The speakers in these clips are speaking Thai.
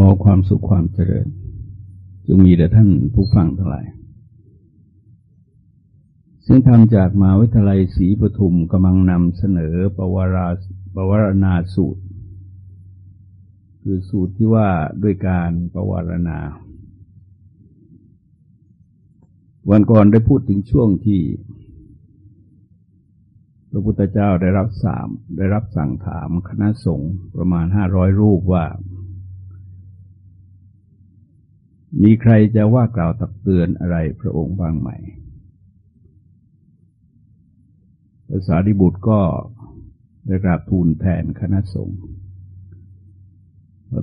อความสุขความเจริญจงมีแด่ท่านผู้ฟังทั้งหลาย ซึ่งทำจากมาวิทยาลัยศรีปทุมกำลังนำเสนอปวาราปวารณาสูตร คือสูตรที่ว่าด้วยการปวารณา วันก่อนได้พูดถึงช่วงที่ พระพุทธเจ้าได้รับสามได้รับสั่งถามคณะสงฆ์ประมาณห้าร้อยรูปว่า มีใครจะว่ากล่าวตักเตือนอะไรพระองค์บ้างไหมภาษาดิบุตรก็ได้กราบทูลแทนคณะสงฆ์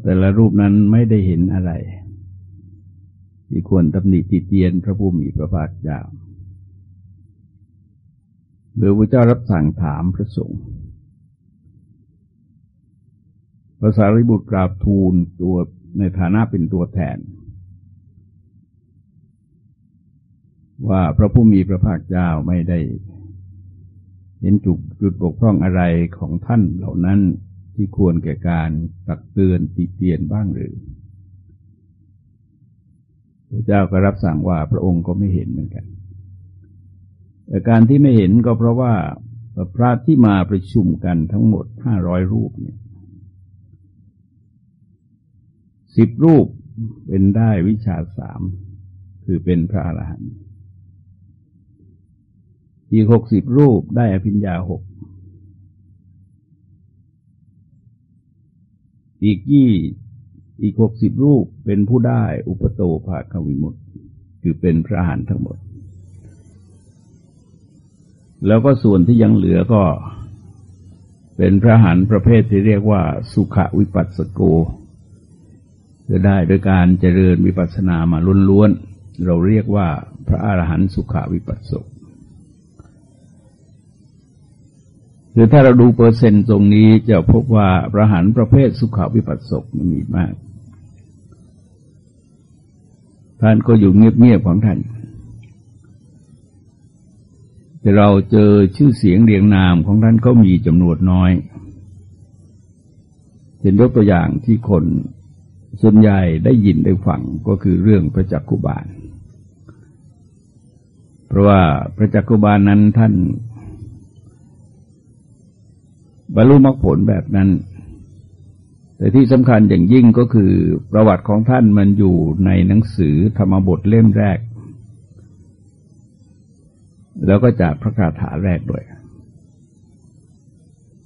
แต่ละรูปนั้นไม่ได้เห็นอะไร ที่ควรตำหนิติเตียนพระผู้มีพระภาคเจ้าเมื่อพระเจ้ารับสั่งถามพระสงฆ์ภาษาริบุตรกราบทูลตัวในฐานะเป็นตัวแทน ว่าพระผู้มีพระภาคเจ้าไม่ได้ เห็นจุดจุดบกพร่องอะไรของท่านเหล่านั้นที่ควรแก่การตักเตือนติเตียนบ้างหรือพระเจ้าก็รับสั่งว่าพระองค์ก็ไม่เห็นเหมือนกัน แต่การที่ไม่เห็นก็เพราะว่าพระที่มาประชุมกันทั้งหมดห้าร้อยรูปเนี่ยสิบรูปเป็นได้วิชาสามคือเป็นพระอรหันต์ อีกหกสิบรูปได้อภิญญาหกอีกยี่อีกหกสิบรูปเป็นผู้ได้อุปโตภาควิมุตคือเป็นพระหานทั้งหมด แล้วก็ส่วนที่ยังเหลือก็เป็นพระหันประเภทที่เรียกว่า สุขวิปัสสโกจะได้โดยการเจริญวิปัสสนามาล้วนๆเราเรียกว่าพระอรหันต์สุขวิปัสสก คือถ้าเราดูเปอร์เซ็นต์ตรงนี้จะพบว่าประหารประเภทสุขาวิปัสสกมีมาก ท่านก็อยู่เงียบๆของท่าน แต่เราเจอชื่อเสียงเรียงนามของท่านก็มีจำนวนน้อยเช่นยกตัวอย่างที่คนส่วนใหญ่ได้ยินได้ฟังก็คือเรื่องพระจักกุบาล เพราะว่าพระจักกุบาลนั้นท่าน บรรลุมรรคผลแบบนั้น แต่ที่สำคัญอย่างยิ่งก็คือประวัติของท่านมันอยู่ในหนังสือธรรมบทเล่มแรก แล้วก็จากพระคาถาแรกด้วย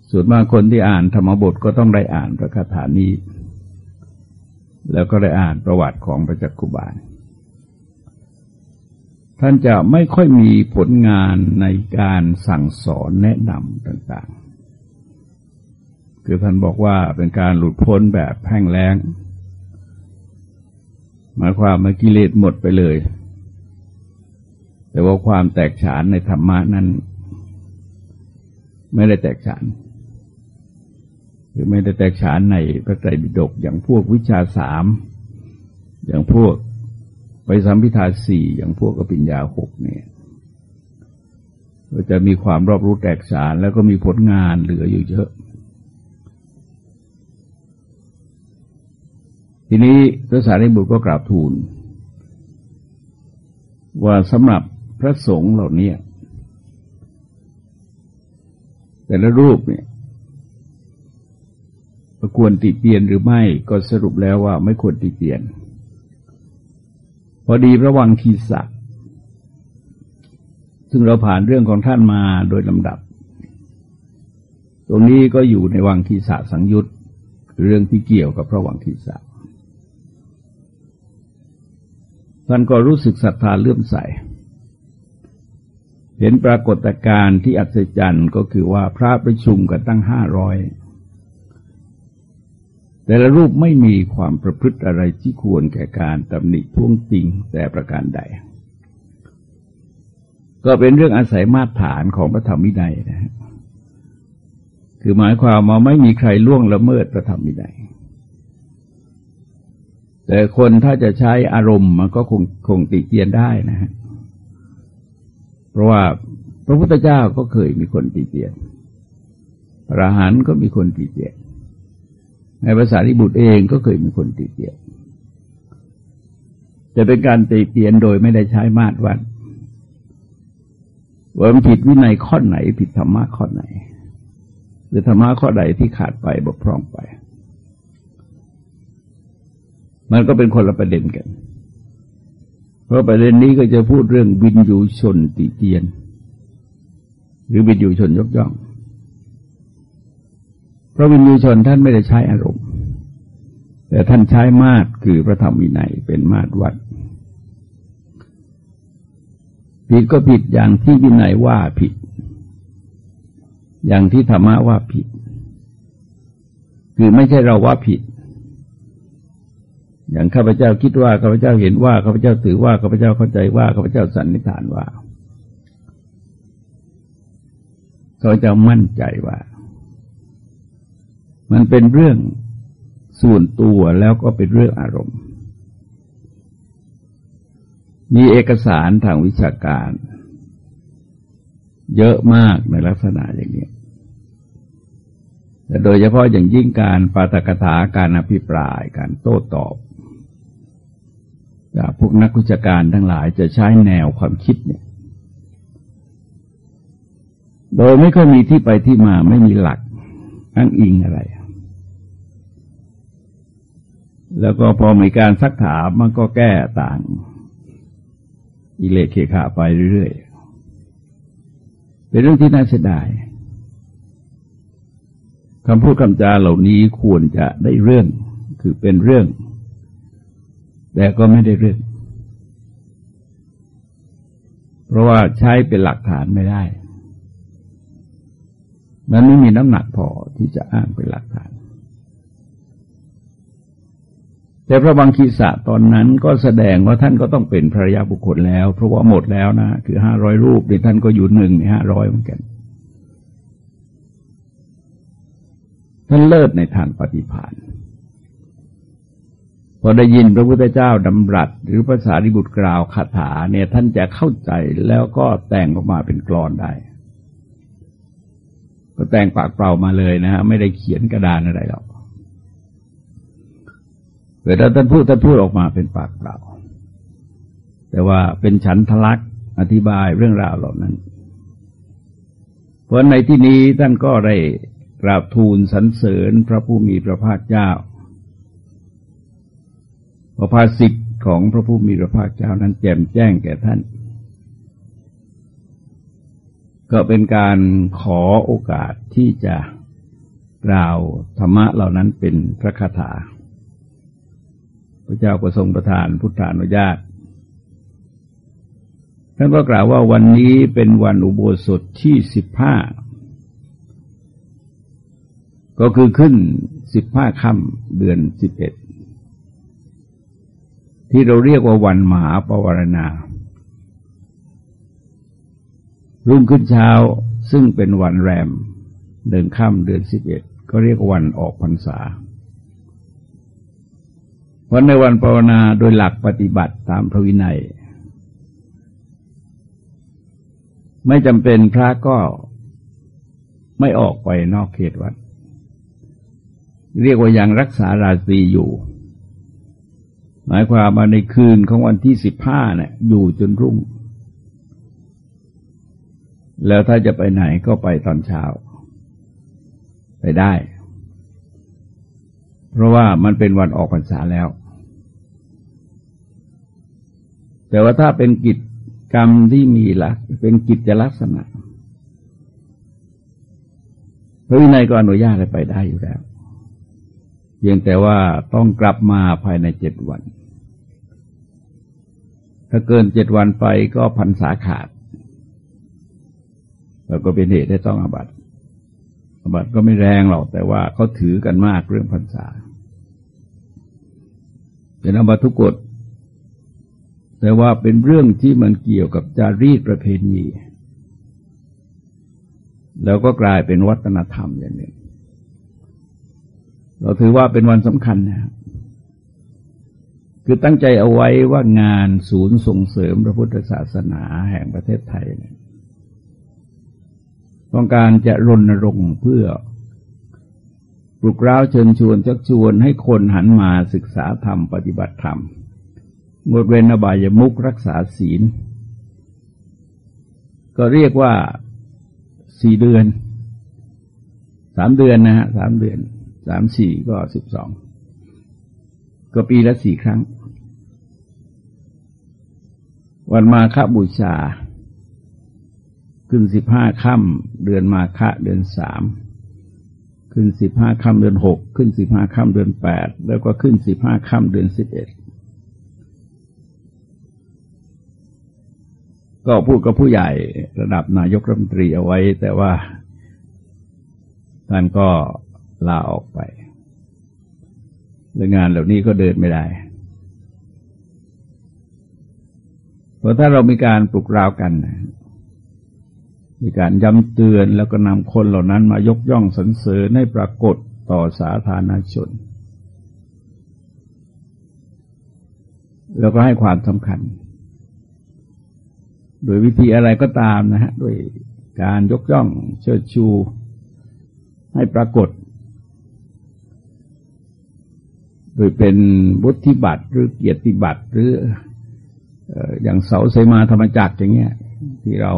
ส่วนมากคนที่อ่านธรรมบทก็ต้องได้อ่านพระคาถานี้ แล้วก็ได้อ่านประวัติของพระจักคุบาลท่านจะไม่ค่อยมีผลงานในการสั่งสอนแนะนำต่างๆ คือท่านบอกว่าเป็นการหลุดพ้นแบบแห้งแล้ง หมายความมากิเลสหมดไปเลย แต่ว่าความแตกฉานในธรรมะนั้น ไม่ได้แตกฉานหรือไม่ได้แตกฉานในพระไตรปิฎกอย่างพวกวิชาสามอย่างพวกไปสัมพิทาสี่อย่างพวกอภิญญาหกเนี่ยก็จะมีความรอบรู้แตกฉานแล้วก็มีผลงานเหลืออยู่เยอะ ทีนี้พระสารีบุตรก็กราบทูล ว่าสำหรับพระสงฆ์เหล่านี้แต่ละรูปเนี่ยควรติเตียนหรือไม่ก็สรุปแล้วว่าไม่ควรติเตียน พอดีระวังคีสะซึ่งเราผ่านเรื่องของท่านมาโดยลำดับ ตรงนี้ก็อยู่ในวังคีสะสังยุตเรื่องที่เกี่ยวกับพระวังคีสะ ท่านก็รู้สึกศรัทธาเลื่อมใส เห็นปรากฏการณ์ที่อัศจรรย์ก็คือว่าพระประชุมกันตั้งห้าร้อยแต่ละรูปไม่มีความประพฤติอะไรที่ควรแก่การตำหนิท่วงติงแต่ประการใด ก็เป็นเรื่องอาศัยมาตรฐานของพระธรรมวินัยนะคือหมายความว่าไม่มีใครล่วงละเมิดพระธรรมวินัย แต่คนถ้าจะใช้อารมณ์มันก็คงคงติเตียนได้นะฮะเพราะว่าพระพุทธเจ้าก็เคยมีคนติเตียนพระหันก็มีคนติเตียนในภาษาริบุตรเองก็เคยมีคนตีเตียนจะเป็นการตีเตียนโดยไม่ได้ใช้มาตรวัดว่ามันผิดวินัยข้อไหน ผิดธรรมะข้อไหน หรือธรรมะข้อใดที่ขาดไปบกพร่องไป มันก็เป็นคนละประเด็นกัน เพราะประเด็นนี้ก็จะพูดเรื่องวินยูชนติเตียน หรือวินยูชนยกย่อง เพราะวินยูชนท่านไม่ได้ใช้อารมณ์ แต่ท่านใช้มาตรคือพระธรรมวินัยเป็นมาตรวัด ผิดก็ผิดอย่างที่วินัยว่าผิด อย่างที่ธรรมะว่าผิด คือไม่ใช่เราว่าผิด อย่างข้าพเจ้าคิดว่าข้าพเจ้าเห็นว่าข้าพเจ้าถือว่าข้าพเจ้าเข้าใจว่าข้าพเจ้าสันนิษฐานว่าข้าพเจ้ามั่นใจว่า มันเป็นเรื่องส่วนตัวแล้วก็เป็นเรื่องอารมณ์ มีเอกสารทางวิชาการ เยอะมากในลักษณะอย่างนี้แต่โดยเฉพาะอย่างยิ่งการปาตกถาการอภิปรายการโต้ตอบ พวกนักวิชาการทั้งหลายจะใช้แนวความคิดเนี่ย โดยไม่ค่อยมีที่ไปที่มาไม่มีหลักอ้างอิงอะไร แล้วก็พอมีการซักถามมันก็แก้ต่าง อิเลเคขาไปเรื่อยๆ เป็นเรื่องที่น่าเสียดายคำพูดคำจาเหล่านี้ควรจะได้เรื่องคือเป็นเรื่อง แต่ก็ไม่ได้เรื่อง เพราะว่าใช้เป็นหลักฐานไม่ได้ มันไม่มีน้ำหนักพอที่จะอ้างเป็นหลักฐาน แต่พระบางคีสะตอนนั้นก็แสดงว่าท่านก็ต้องเป็นพระยาบุคคลแล้ว เพราะว่าหมดแล้วนะ คือห้าร้อยรูปนี่ท่านก็อยู่หนึ่งในห้าร้อยเหมือนกันท่านเลิศในทางปฏิภาณ พอได้ยินพระพุทธเจ้าดำรัส หรือภาษาริบุตรกล่าวคาถาเนี่ยท่านจะเข้าใจแล้วก็แต่งออกมาเป็นกรอนได้ ก็แต่งปากเปล่ามาเลยนะฮะไม่ได้เขียนกระดานอะไรหรอกเวลาท่านพูดท่านพูดออกมาเป็นปากเปล่า แต่ว่าเป็นฉันทลักษ์อธิบายเรื่องราวเหล่านั้น เพราะในที่นี้ท่านก็ได้กราบทูลสรรเสริญพระผู้มีพระภาคเจ้า พระภาสิทธิ์ของพระผู้มีพระภาคเจ้านั้นแจ่มแจ้งแก่ท่าน ก็เป็นการขอโอกาสที่จะกล่าวธรรมะเหล่านั้นเป็นพระคาถา พระเจ้าก็ทรงประทานพุทธานุญาตท่านก็กล่าวว่าวันนี้เป็นวันอุโบสถที่สิบห้าก็คือขึ้นสิบห้าค่ำเดือนสิบเอ็ด ที่เราเรียกว่าวันมหาปวารณา รุ่งขึ้นเช้าซึ่งเป็นวันแรม เดินค่ำเดือนสิบเอ็ดก็เรียกวันออกพรรษาวันในวันภาวนาโดยหลักปฏิบัติตามพระวินัย ไม่จำเป็นพระก็ไม่ออกไปนอกเขตวัด เรียกว่ายังรักษาราตรีอยู่ หมายความมาในคืนของวันที่สิบห้าเนี่ยอยู่จนรุ่ง แล้วถ้าจะไปไหนก็ไปตอนเช้า ไปได้ เพราะว่ามันเป็นวันออกพรรษาแล้ว แต่ว่าถ้าเป็นกิจกรรมที่มีลัก เป็นกิจลักษณะพระวินัยก็อนุญาตให้ไปได้อยู่แล้ว เพียงแต่ว่าต้องกลับมาภายในเจ็ดวัน ถ้าเกินเจ็ดวันไปก็พันษาขาด แล้วก็เป็นเหตุให้ต้องอาบัติอาบัติก็ไม่แรงหรอกแต่ว่าเขาถือกันมากเรื่องพันษาเป็นอบัตทุกฎแต่ว่าเป็นเรื่องที่มันเกี่ยวกับจารีตประเพณี แล้วก็กลายเป็นวัฒนธรรมอย่างหนึ่ง เราถือว่าเป็นวันสำคัญนะครับคือตั้งใจเอาไว้ว่างานศูนย์ส่งเสริมพระพุทธศาสนาแห่งประเทศไทยเนี่ยต้องการจะรณรงค์เพื่อปลุกร้าวเชิญชวนชักชวนให้คนหันมาศึกษาธรรมปฏิบัติธรรมงดเว้นอบายมุกรักษาศีล ก็เรียกว่าสี่เดือน สามเดือนนะฮะสามเดือน สามสี่ก็สิบสองก็ปีละสี่ครั้ง วันมาฆบูชา ขึ้นสิบห้าค่ำเดือนมาฆะเดือนสามขึ้นสิบห้าค่ำเดือนหกขึ้นสิบห้าค่ำเดือนแปดแล้วก็ขึ้นสิบห้าค่ำเดือนสิบเอ็ดก็พูดกับผู้ใหญ่ระดับนายกรัฐมนตรีเอาไว้ แต่ว่าท่านก็ ลาออกไปเรื่องงานเหล่านี้ก็เดินไม่ได้ เพราะถ้าเรามีการปลุกราวกัน มีการย้ำเตือนแล้วก็นำคนเหล่านั้นมายกย่องสรรเสริญให้ปรากฏต่อสาธารณชน แล้วก็ให้ความสำคัญ โดยวิธีอะไรก็ตามนะฮะ ด้วยการยกย่องเชิดชู ให้ปรากฏ โดยเป็นบุธิบัตรหรือเกียรติบัตรหรืออย่างเสาเสมาธรรมจักรอย่างเงี้ยที่เรา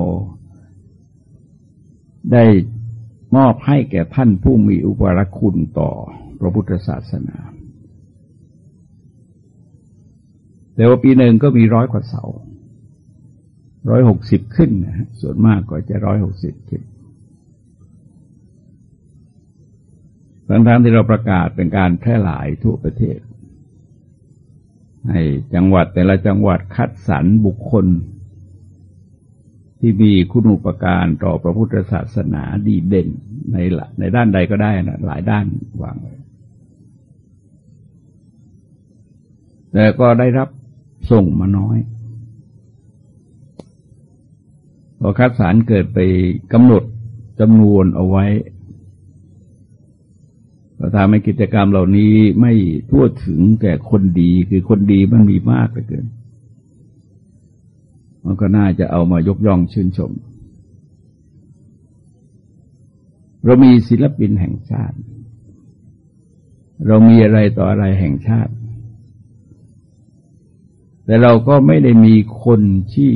ได้มอบให้แก่ท่านผู้มีอุปรคุณต่อพระพุทธศาสนา แต่ว่าปีหนึ่งก็มีร้อยกว่าเสาร้อยหกสิบขึ้นนะส่วนมากก็จะร้อยหกสิบขึ้น ทั้งๆที่เราประกาศเป็นการแพร่หลายทั่วประเทศ ให้จังหวัดแต่ละจังหวัดคัดสรรบุคคล ที่มีคุณอุปการต่อพระพุทธศาสนาดีเด่นในในด้านใดก็ได้นะหลายด้านวางไว้แต่ก็ได้รับส่งมาน้อยพอคัดสรรเกิดไปกำหนดจำนวนเอาไว้ ก็ทำให้กิจกรรมเหล่านี้ไม่ทั่วถึงแก่คนดีคือคนดีมันมีมากเหลือเกิน มันก็น่าจะเอามายกย่องชื่นชม เรามีศิลปินแห่งชาติ เรามีอะไรต่ออะไรแห่งชาติ แต่เราก็ไม่ได้มีคนที่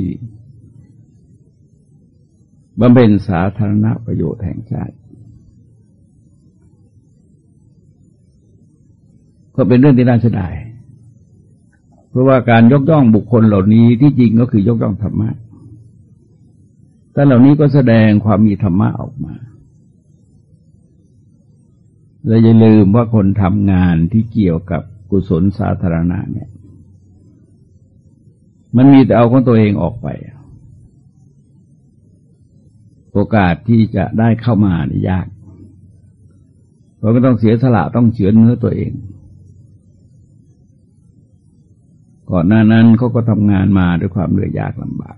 บำเพ็ญสาธารณประโยชน์แห่งชาติ ก็เป็นเรื่องที่น่าเสียดายเพราะว่าการยกย่องบุคคลเหล่านี้ที่จริงก็คือยกย่องธรรมะแต่เหล่านี้ก็แสดงความมีธรรมะออกมาเราอย่าลืมว่าคนทำงานที่เกี่ยวกับกุศลสาธารณะเนี่ย มันมีแต่เอาของตัวเองออกไป โอกาสที่จะได้เข้ามานี่ยาก เพราะก็ต้องเสียสละต้องเฉือนเนื้อตัวเอง ก่อนหน้านั้นเขาก็ทำงานมาด้วยความเหนื่อยยากลำบาก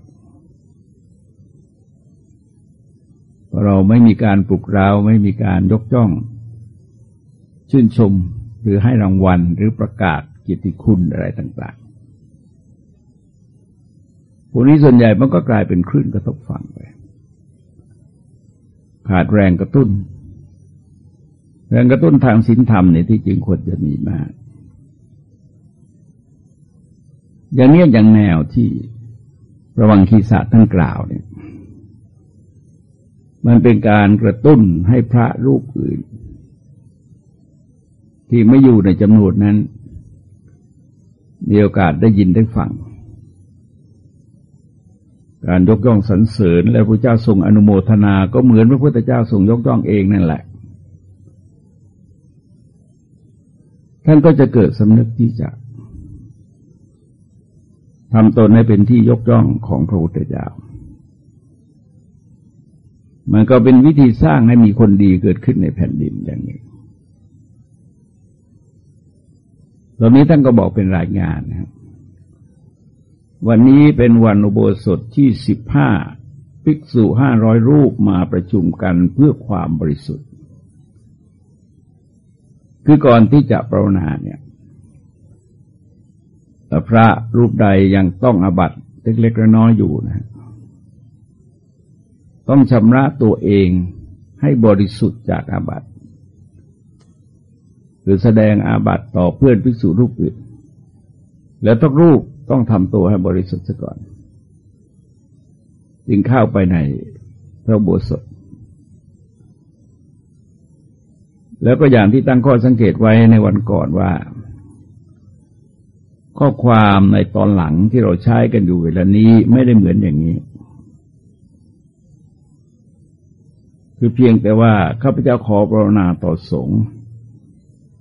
เราไม่มีการปลุกเราไม่มีการยกย่อง ชื่นชมหรือให้รางวัลหรือประกาศเกียรติคุณอะไรต่างๆ พวกนี้ส่วนใหญ่มันก็กลายเป็นคลื่นกระทบฝั่งไป ขาดแรงกระตุ้น แรงกระตุ้นทางศีลธรรมเนี่ยที่จริงควรจะมีมาก อย่างนี้อย่างแนวที่ระวังคีสะท่านกล่าวเนี่ย มันเป็นการกระตุ้นให้พระรูปอื่น ที่ไม่อยู่ในจำนวนนั้น มีโอกาสได้ยินได้ฟัง การยกย่องสรรเสริญ และพระเจ้าทรงอนุโมทนา ก็เหมือนพระพุทธเจ้าทรงยกย่องเองนั่นแหละ ท่านก็จะเกิดสำนึกที่จะ ทำตนให้เป็นที่ยกย่องของพระพุทธเจ้ามันก็เป็นวิธีสร้างให้มีคนดีเกิดขึ้นในแผ่นดินอย่างนี้ตอนนี้ท่านก็บอกเป็นรายงานนะครับวันนี้เป็นวันอุโบสถที่สิบห้าภิกษุห้าร้อยรูปมาประชุมกันเพื่อความบริสุทธิ์ คือก่อนที่จะปรนนาเนี่ย พระรูปใดยังต้องอบัตเล็กๆน้อยๆอยู่นะต้องชำระตัวเองให้บริสุทธิ์จากอาบัตหรือแสดงอาบัตต่อเพื่อนภิกษุรูปอื่น แล้วทุกรูปต้องทำตัวให้บริสุทธิ์ซะก่อน จึงเข้าไปในพระโบสถแล้วก็อย่างที่ตั้งข้อสังเกตไว้ในวันก่อนว่า ข้อความในตอนหลังที่เราใช้กันอยู่เวลานี้ไม่ได้เหมือนอย่างนี้ คือเพียงแต่ว่าข้าพเจ้าขอปรนนาต่อสงฆ์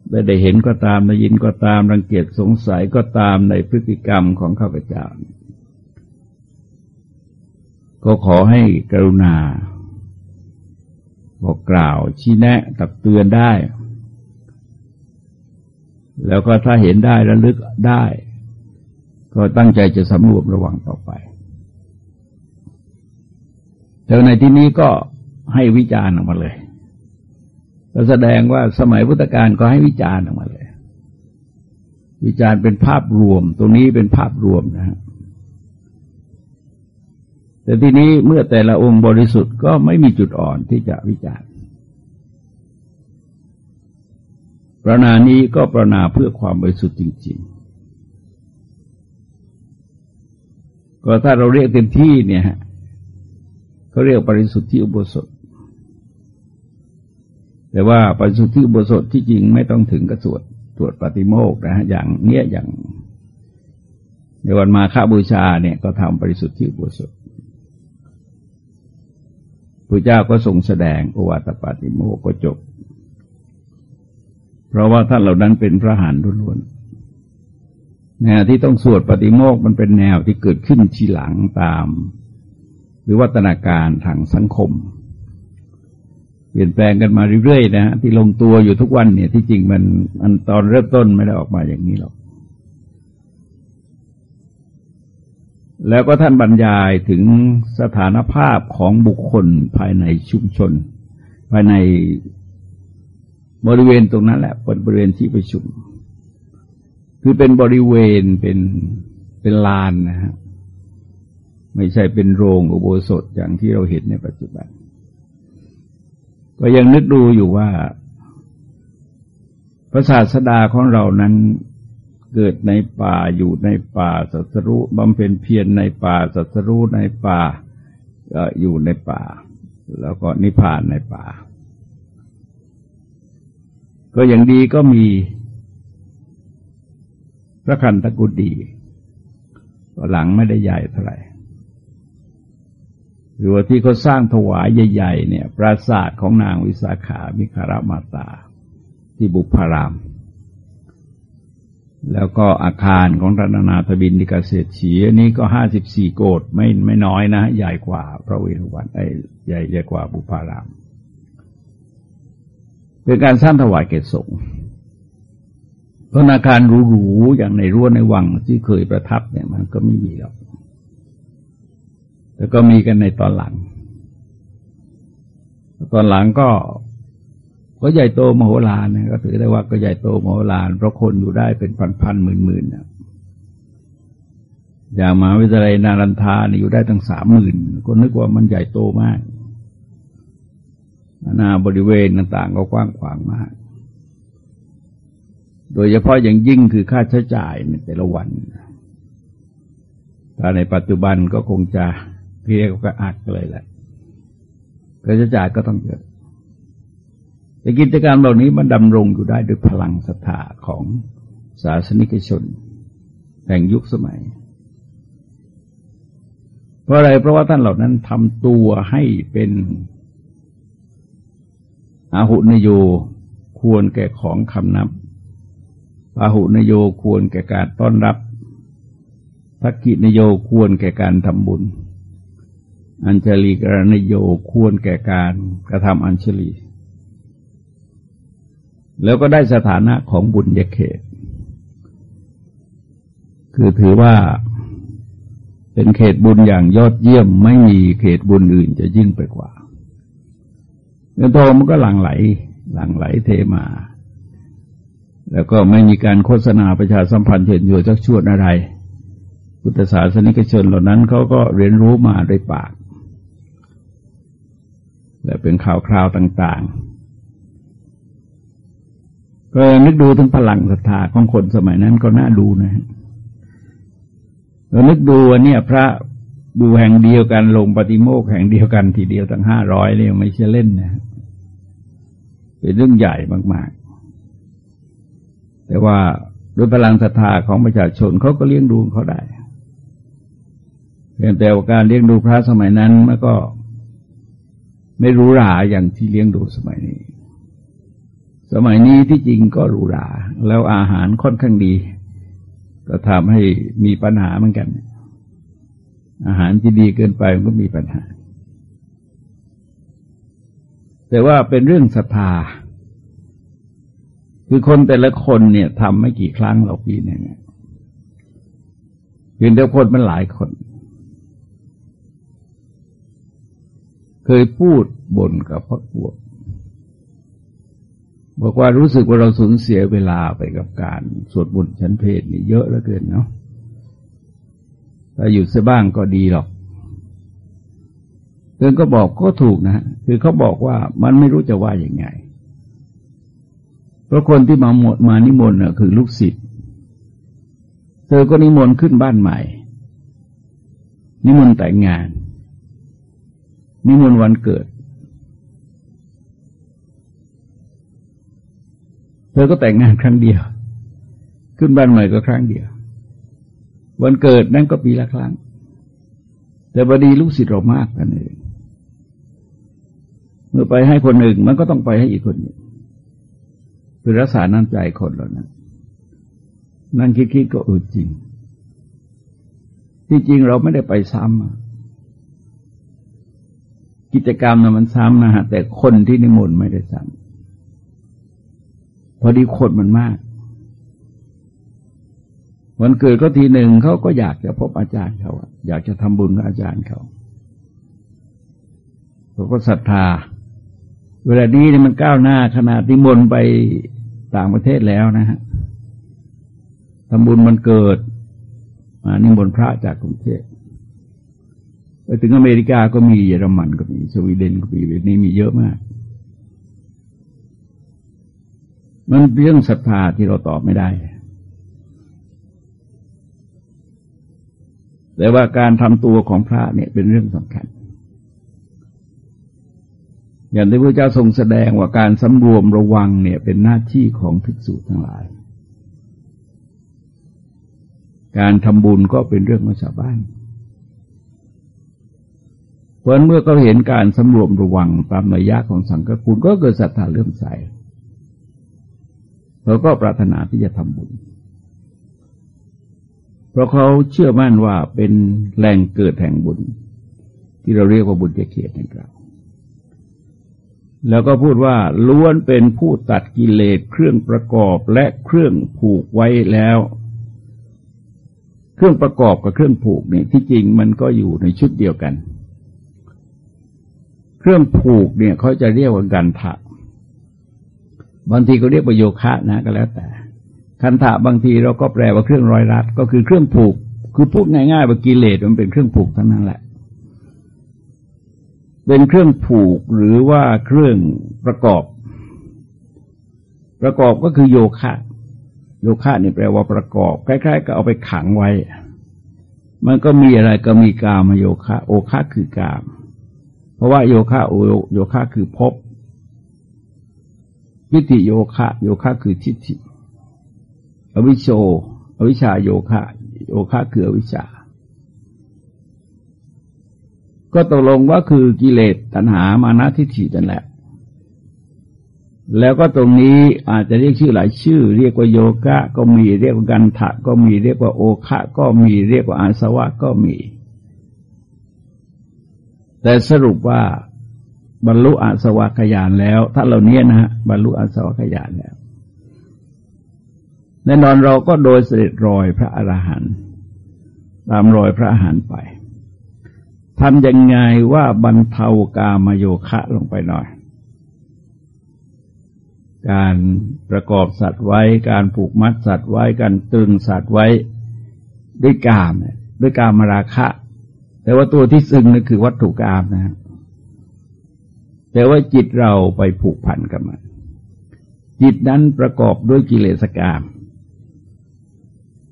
ได้ได้เห็นก็ตามได้ยินก็ตามรังเกียจสงสัยก็ตามในพฤติกรรมของข้าพเจ้า ก็ขอให้กรุณา บอกกล่าวชี้แนะตักเตือนได้ แล้วก็ถ้าเห็นได้ระลึกได้ ก็ตั้งใจจะสำรวมระวังต่อไปแต่ในที่นี้ก็ให้วิจารณ์ออกมาเลยก็แสดงว่าสมัยพุทธกาลก็ให้วิจารณ์ออกมาเลย วิจารณ์เป็นภาพรวม ตรงนี้เป็นภาพรวมนะฮะแต่ทีนี้เมื่อแต่ละองค์บริสุทธิ์ก็ไม่มีจุดอ่อนที่จะวิจารณ์ ปรนานี้ก็ปรนาเพื่อความบริสุทธิ์จริง ๆ ก็ถ้าเราเรียกเต็มที่เนี่ยฮะเขาเรียกบริสุทธิ์ที่อุโบสถ แต่ว่าบริสุทธิ์ที่อุโบสถที่จริงไม่ต้องถึงกระสวดตรวจปฏิโมกนะฮะอย่างเนี้ยอย่าง ในวันมาฆบูชาเนี่ยก็ทำบริสุทธิ์ที่อุโบสถพระเจ้าก็ทรงแสดงโอวาตปาติโมกก็จบ เพราะว่าท่านเหล่านั้นเป็นพระหานล้วนๆแนวที่ต้องสวดปฏิโมกมันเป็นแนวที่เกิดขึ้นทีหลังตาม หรือวัฒนาการทางสังคม เปลี่ยนแปลงกันมาเรื่อยๆนะที่ลงตัวอยู่ทุกวันเนี่ย ที่จริงมันมันตอนเริ่มต้นไม่ได้ออกมาอย่างนี้หรอกแล้วก็ท่านบรรยายถึงสถานภาพของบุคคลภายในชุมชน ภายใน บริเวณตรงนั้นแหละเป็นบริเวณที่ประชุม คือเป็นบริเวณเป็นเป็นลานนะฮะไม่ใช่เป็นโรงอุโบสถอย่างที่เราเห็นในปัจจุบัน ก็ยังนึกดูอยู่ว่า พระศาสดาของเรานั้นเกิดในป่าอยู่ในป่าสัตรูบำเพ็ญเพียรในป่าสัตรูในป่าอยู่ในป่า แล้วก็นิพพานในป่า ก็อย่างดีก็มีพระคันตะกุดีหลังไม่ได้ใหญ่เท่าไหร่หรือว่าที่เขาสร้างถวายใหญ่ ๆ เนี่ย ปราสาทของนางวิสาขามิคารมาตา ที่บุพาราม แล้วก็อาคารของรัตนาธบินดิกาเศรษฐีนี้ก็ห้าสิบสี่โกดไม่ไม่น้อยนะ ใหญ่กว่าพระเวรุวันไอ้ใหญ่ใหญ่กว่าบุพาราม เป็นการสร้างถวายเกศสงฆ์พระอาคารหรูๆอย่างในรั้วในวังที่เคยประทับเนี่ยมันก็ไม่มีหรอกแต่ก็มีกันในตอนหลัง ตอนหลังก็ก็ใหญ่โตมโหฬารนะก็ถือได้ว่าก็ใหญ่โตมโหฬารเพราะคนอยู่ได้เป็นพันพันหมื่นหมื่นนะอย่างมหาวิทยาลัยนารันทานี่อยู่ได้ตั้งสามหมื่นก็นึกว่ามันใหญ่โตมาก นาบริเวณต่าง ๆ ก็กว้างขวางมาก โดยเฉพาะอย่างยิ่งคือค่าใช้จ่ายในแต่ละวันถ้าในปัจจุบันก็คงจะเพียกก็อักเลยแหละค่าใช้จ่ายก็ต้องเยอะแต่กิจกรรมเหล่านี้มันดำรงอยู่ได้ด้วยพลังศรัทธาของศาสนิกชน แห่งยุคสมัย เพราะอะไรเพราะว่าท่านเหล่านั้นทำตัวให้เป็น อาหุนโยควรแก่ของคำนับอาหุนโยควรแก่การต้อนรับทักกินโยควรแก่การทำบุญ อัญชลีกรณโยควรแก่การกระทำอัญชลี แล้วก็ได้สถานะของบุญญาเขต คือถือว่าเป็นเขตบุญอย่างยอดเยี่ยมไม่มีเขตบุญอื่นจะยิ่งไปกว่า เงินทองมันก็หลั่งไหล หลั่งไหลเทมา แล้วก็ไม่มีการโฆษณาประชาสัมพันธ์เชิญโยจักชวดอะไร พุทธศาสนิกชนเหล่านั้นเขาก็เรียนรู้มาด้วยปาก และเป็นข่าวคราวต่าง ๆ ก็นึกดูถึงพลังศรัทธาของคนสมัยนั้นก็น่าดูนะเรานึกดูว่าเนี่ยพระ ดูแห่งเดียวกันลงปฏิโมกแห่งเดียวกันทีเดียวตั้งห้าร้อยเนี่ยไม่ใช่เล่นนะเป็นเรื่องใหญ่มาก ๆ แต่ว่าด้วยพลังศรัทธาของประชาชนเขาก็เลี้ยงดูเขาได้เพียงแต่ว่าการเลี้ยงดูพระสมัยนั้นมันก็ไม่รู้ราอย่างที่เลี้ยงดูสมัยนี้ สมัยนี้ที่จริงก็รู้รา แล้วอาหารค่อนข้างดี ก็ทำให้มีปัญหาเหมือนกัน อาหารที่ดีเกินไปมันก็มีปัญหา แต่ว่าเป็นเรื่องศรัทธา คือคนแต่ละคนเนี่ยทำไม่กี่ครั้งหรอกปีหนึ่งเพียงแต่คนมันหลายคน เคยพูดบ่นกับพักพวกบอกว่ารู้สึกว่าเราสูญเสียเวลาไปกับการสวดบุญชั้นเพศนี่เยอะเหลือเกินเนาะ ถ้าหยุดเสียบ้างก็ดีหรอกเพื่อนก็บอกก็ถูกนะคือเขาบอกว่ามันไม่รู้จะว่าอย่างไง เพราะคนที่มาหมดมานิมนต์น่ะคือลูกศิษย์เธอก็นิมนต์ขึ้นบ้านใหม่ นิมนต์แต่งงาน นิมนต์วันเกิด เธอก็แต่งงานครั้งเดียว ขึ้นบ้านใหม่ก็ครั้งเดียว วันเกิดนั่นก็ปีละครั้ง แต่บดีลูกศิษย์เรามากกันเองเมื่อไปให้คนหนึ่งมันก็ต้องไปให้อีกคนหนึ่งคือรักษาน้ำใจคนเหล่านั้น นั่งคิดๆก็อดจริง ที่จริงเราไม่ได้ไปซ้ำกิจกรรมนะมันซ้ำนะฮะแต่คนที่นิมนต์ไม่ได้ซ้ำพอดีคนมันมาก วันเกิดก็ทีหนึ่งเขาก็อยากจะพบอาจารย์เขาอยากจะทำบุญกับอาจารย์เขาเขาก็ศรัทธา เวลานี้เนี่ยมันก้าวหน้าขนาดนิมนต์ไปต่างประเทศแล้วนะฮะทำบุญมันเกิดมานิมนต์พระจากกรุงเทพไปถึงอเมริกาก็มีเยอรมันก็มีสวีเดนก็มีเวนี้มีเยอะมาก มันเรื่องศรัทธาที่เราตอบไม่ได้ แต่ว่าการทำตัวของพระเนี่ยเป็นเรื่องสำคัญ อย่างที่พระเจ้าทรงแสดงว่าการสำรวมระวังเนี่ยเป็นหน้าที่ของภิกษุทั้งหลาย การทำบุญก็เป็นเรื่องของชาวบ้านเพราะเมื่อเขาเห็นการสำรวมระวังตามนัยยะของสังฆคุณก็เกิดศรัทธาเลื่อมใสเขาก็ปรารถนาที่จะทำบุญ เพราะเขาเชื่อมั่นว่าเป็นแหล่งเกิดแห่งบุญ ที่เราเรียกว่าบุญเกียรตินั่นครับแล้วก็พูดว่าล้วนเป็นผู้ตัดกิเลสเครื่องประกอบและเครื่องผูกไว้แล้ว เครื่องประกอบกับเครื่องผูกเนี่ยที่จริงมันก็อยู่ในชุดเดียวกัน เครื่องผูกเนี่ยเขาจะเรียกว่ากันทะบางทีก็เรียกว่าโยคะนะก็แล้วแต่ คันทะบางทีเราก็แปลว่าเครื่องร้อยรัดก็คือเครื่องผูก คือพูดง่ายๆว่ากิเลสมันเป็นเครื่องผูกเท่านั้นแหละ เป็นเครื่องผูกหรือว่าเครื่องประกอบ ประกอบก็คือโยคะโยคะนี่แปลว่าประกอบ คล้ายๆ ก็เอาไปขังไว้ มันก็มีอะไรก็มีกามโยคะ โอคะคือกามราะว่าโยคะโอโยคะคือพบวิติโยคะ โยคะคือทิฏฐิ อวิโชอวิชาโยคะโยคะคืออวิชา ก็ตกลงว่าคือกิเลสตัณหามานะทิฏฐินั่นแหละ แล้วก็ตรงนี้อาจจะเรียกชื่อหลายชื่อ เรียกว่าโยคะก็มีเรียกว่ากันทะก็มีเรียกว่าโอคะก็มีเรียกว่าอาสวะก็มี แต่สรุปว่าบรรลุอาสวะขยานแล้ว ถ้าเราเนี้ยนะฮะบรรลุอาสวะขยานแล้ว แน่นอนเราก็โดยเสด็จรอยพระอรหันต์ตามรอยพระอรหันต์ไปทำยังไงว่าบรรเทากามโยคะลงไปหน่อย การประกอบสัตว์ไว้ การผูกมัดสัตว์ไว้ การตรึงสัตว์ไว้ด้วยกามด้วยกามราคะ แต่ว่าตัวที่ซึ่งนั่นคือวัตถุกรรมนะแต่ว่าจิตเราไปผูกพันกับมัน จิตนั้นประกอบด้วยกิเลสกรรม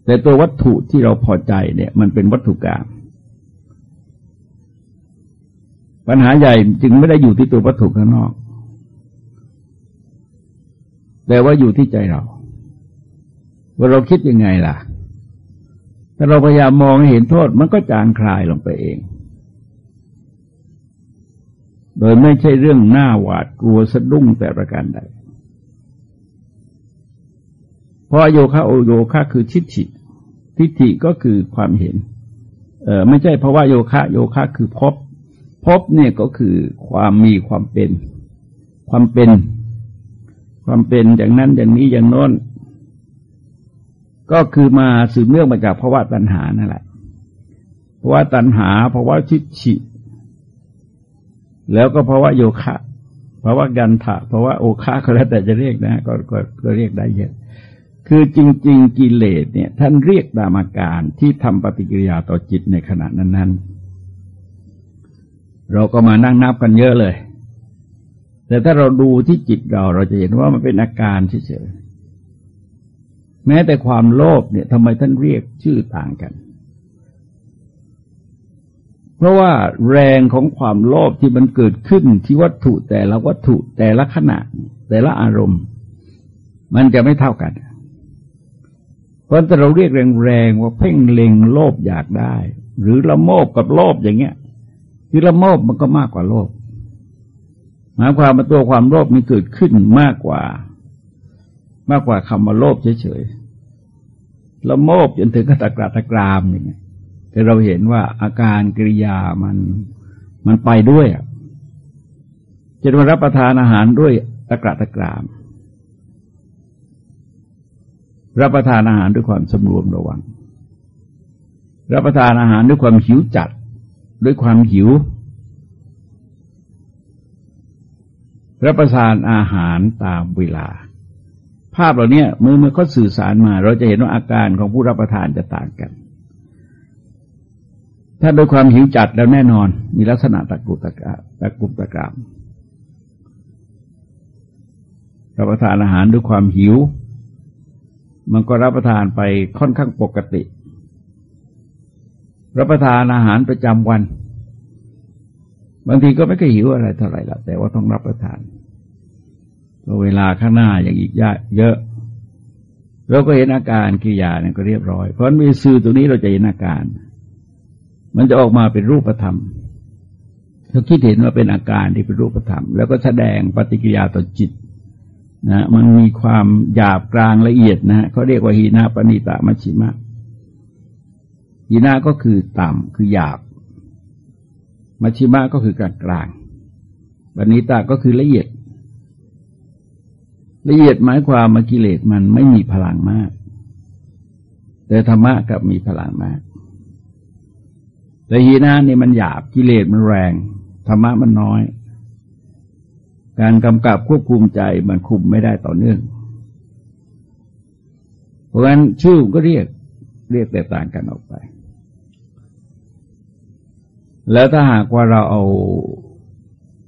แต่ตัววัตถุที่เราพอใจเนี่ยมันเป็นวัตถุกรรมปัญหาใหญ่จึงไม่ได้อยู่ที่ตัววัตถุข้างนอก แต่ว่าอยู่ที่ใจเรา ว่าเราคิดยังไงล่ะ ถ้าเราพยายามมองเห็นโทษมันก็จางคลายลงไปเอง โดยไม่ใช่เรื่องหน้าหวาดกลัวสะดุ้งแต่ประการใด เพราะโยคะโอโยคะคือทิฏฐิทิฏฐิก็คือความเห็น เออไม่ใช่เพราะว่าโยคะ โยคะคือพบพบเนี่ยก็คือความมีความเป็น ความเป็น ความเป็นอย่างนั้นอย่างนี้อย่างโน้น ก็คือมาสืบเนื่องมาจากภาวะตัณหานั่นแหละภาวะตัณหาภาวะชิดฉิแล้วก็ภาวะโยคะภาวะกันถะภาวะโอคะก็แล้วแต่จะเรียกนะก็ก็ก็เรียกได้เยอะ คือจริง ๆ กิเลสเนี่ย ท่านเรียกตามาการที่ทำปฏิกิริยาต่อจิตในขณะนั้น ๆ เราก็มานั่งนับกันเยอะเลย แต่ถ้าเราดูที่จิตเราเราจะเห็นว่ามันเป็นอาการเฉยๆแม้แต่ความโลภเนี่ยทำไมท่านเรียกชื่อต่างกัน เพราะว่าแรงของความโลภที่มันเกิดขึ้นที่วัตถุแต่ละวัตถุแต่ละขณะ แต่ละอารมณ์ มันจะไม่เท่ากันเพราะถ้าเราเรียกแรงๆว่าเพ่งเล็งโลภอยากได้ หรือละโมบกับโลภอย่างเงี้ย คือละโมบมันก็มากกว่าโลภหมายความว่าตัวความโลภมันเกิดขึ้นมากกว่า มากกว่าคำว่าโลภเฉยๆละโมบจนถึงกระตกราตะกรามอย่างเงี้ยแต่เราเห็นว่าอาการกิริยามันมันไปด้วยอะจะมารับประทานอาหารด้วยตะกราตะกราม รับประทานอาหารด้วยความสำรวมระวัง รับประทานอาหารด้วยความหิวจัด ด้วยความหิว รับประทานอาหารตามเวลา ภาพเหล่านี้เมื่อเมื่อเขาสื่อสารมา เราจะเห็นว่าอาการของผู้รับประทานจะต่างกัน ถ้าโดยความหิวจัดแล้วแน่นอน มีลักษณะตะกุตะกะตะกุตะกรามรับประทานอาหารด้วยความหิว มันก็รับประทานไปค่อนข้างปกติ รับประทานอาหารประจำวัน บางทีก็ไม่เคยหิวอะไรเท่าไหร่ละแต่ว่าต้องรับประทานเวลาข้างหน้าอย่างอีกเยอะเราก็เห็นอาการกิยาเนี่ยก็เรียบร้อย เพราะมีสื่อตรงนี้เราจะเห็นอาการ มันจะออกมาเป็นรูปธรรมเราคิดเห็นว่าเป็นอาการที่เป็นรูปธรรม แล้วก็แสดงปฏิกิริยาต่อจิต นะมันมีความหยาบกลางละเอียดนะฮะเขาเรียกว่าหีนาปณิตามัชิมะยีนาก็คือต่ำคือหยาบ มัชิมะก็คือกลางกลางบันิตาก็คือละเอียด ละเอียดหมายความมากิเลสมันไม่มีพลังมาก แต่ธรรมะกับมีพลังมากแต่หีนาเนี่ยมันหยาบกิเลสมันแรงธรรมะมันน้อย การกำกับควบคุมใจมันคุมไม่ได้ต่อเนื่อง เพราะฉะนั้นชื่อก็เรียกเรียกแตกต่างกันออกไป แล้วถ้าหากว่าเราเอา